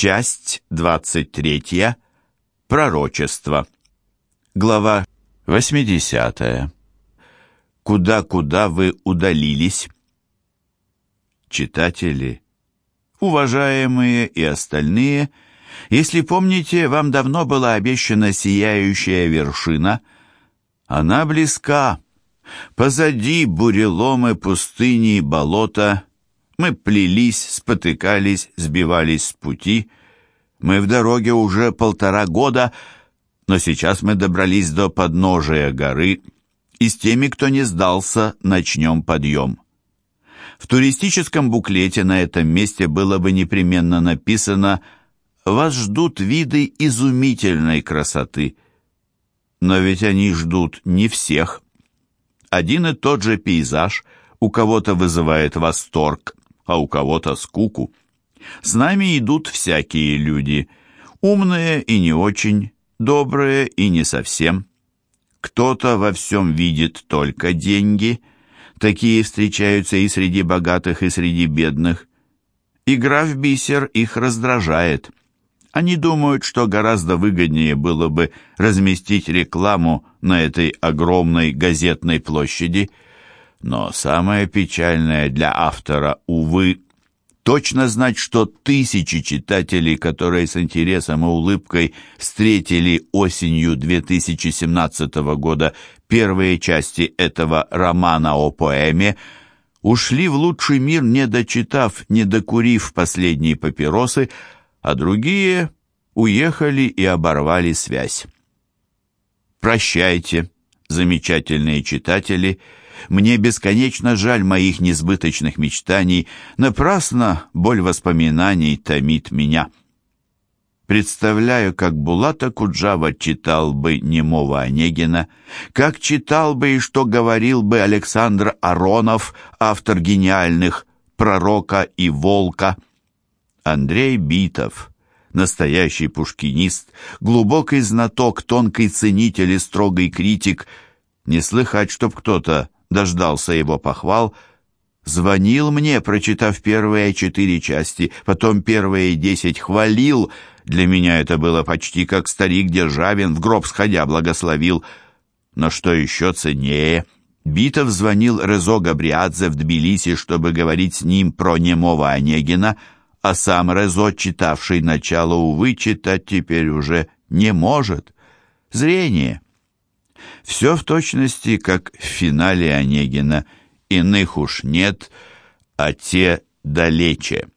Часть 23. Пророчество. Глава 80. Куда-куда вы удалились? Читатели, уважаемые и остальные, если помните, вам давно была обещана сияющая вершина. Она близка. Позади буреломы, пустыни болота. Мы плелись, спотыкались, сбивались с пути. Мы в дороге уже полтора года, но сейчас мы добрались до подножия горы, и с теми, кто не сдался, начнем подъем. В туристическом буклете на этом месте было бы непременно написано «Вас ждут виды изумительной красоты». Но ведь они ждут не всех. Один и тот же пейзаж у кого-то вызывает восторг, а у кого-то скуку. С нами идут всякие люди, умные и не очень, добрые и не совсем. Кто-то во всем видит только деньги, такие встречаются и среди богатых, и среди бедных. Игра в бисер их раздражает. Они думают, что гораздо выгоднее было бы разместить рекламу на этой огромной газетной площади – но самое печальное для автора, увы, точно знать, что тысячи читателей, которые с интересом и улыбкой встретили осенью 2017 года первые части этого романа о поэме, ушли в лучший мир, не дочитав, не докурив последние папиросы, а другие уехали и оборвали связь. Прощайте, замечательные читатели, мне бесконечно жаль моих несбыточных мечтаний, напрасно боль воспоминаний томит меня. Представляю, как Булата Куджава читал бы немого Онегина, как читал бы и что говорил бы Александр Аронов, автор гениальных «Пророка» и «Волка». Андрей Битов, настоящий пушкинист, глубокий знаток, тонкий ценитель и строгий критик. Не слыхать, чтоб кто-то дождался его похвал, звонил мне, прочитав первые четыре части, потом первые десять хвалил. Для меня это было почти как старик Державин в гроб сходя благословил. Но что еще ценнее, Битов звонил Резо Габриадзе в Тбилиси, чтобы говорить с ним про немого Онегина, а сам Резо, читавший начало, увы, читать теперь уже не может. Зрение — все в точности, как в финале Онегина. Иных уж нет, а те далече.